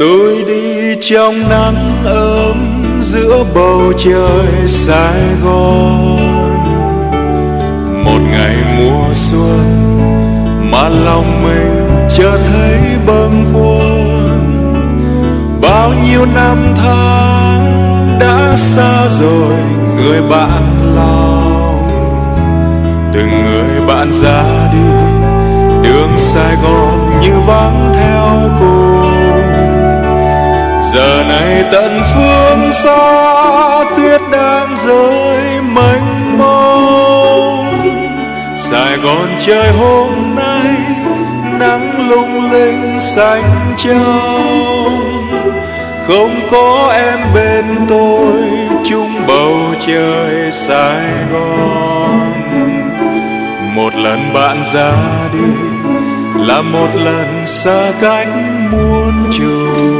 tôi đi trong nắng ấm giữa bầu trời sài gòn. Một ngày mùa xuân mà lòng mình chưa thấy bâng khuâng. Bao nhiêu năm tháng đã xa rồi, người bạn lòng. Từng người bạn ra đi, đường sài gòn như vắng giờ này tận phương xa tuyết đang rơi mênh mông. Sài gòn trời hôm nay nắng lung linh xanh trong không có em bên tôi, chung bầu trời sài gòn. Một lần bạn ra đi là một lần xa cách muôn trùng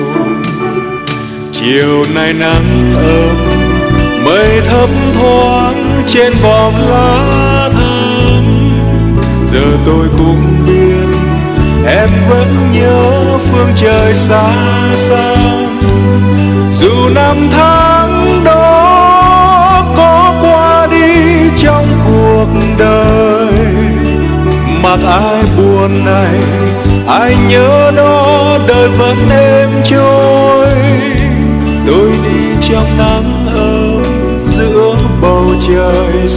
chiều nay nắng ấm, mây thấp thoáng trên vòm lá thắm giờ tôi cũng biết em vẫn nhớ phương trời xa xăm dù năm tháng đó có qua đi trong cuộc đời, mặc ai buồn này, ai nhớ đó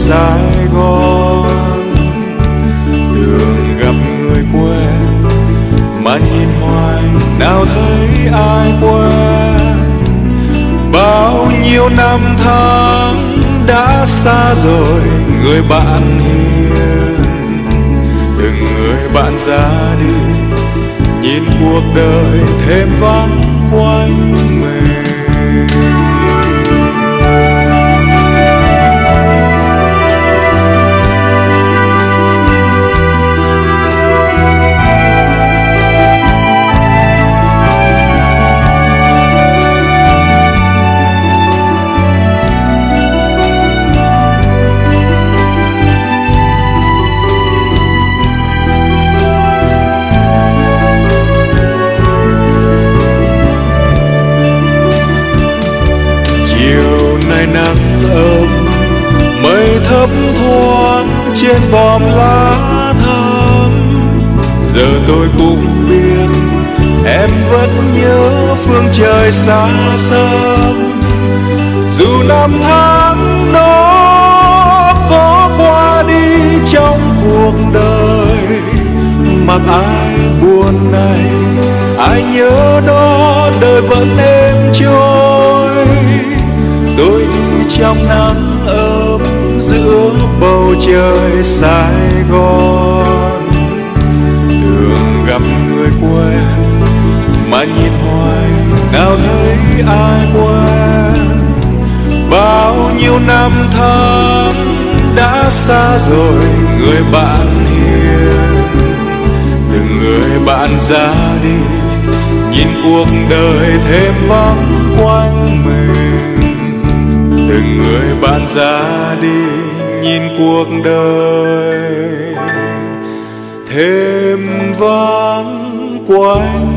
sài gòn. Đường gặp người quen, mà nhìn hoài nào thấy ai quen. Bao nhiêu năm tháng đã xa rồi, người bạn hiền. Từng người bạn ra đi, nhìn cuộc đời thêm vắng quanh mình. Thấp thoáng trên vòm lá thắm giờ tôi cũng biết em vẫn nhớ phương trời xa xăm. Dù năm tháng đó có qua đi trong cuộc đời, mặc ai buồn này, ai nhớ đó, đời vẫn êm trôi. Tôi đi trong nắng bầu trời sài gòn. Đường gặp người quen mà nhìn hoài nào thấy ai quen. Bao nhiêu năm tháng đã xa rồi người bạn hiền. Từng người bạn ra đi, nhìn cuộc đời thêm vắng quanh mình. Từng người bạn ra đi nhìn cuộc đời. Thêm vắng quanh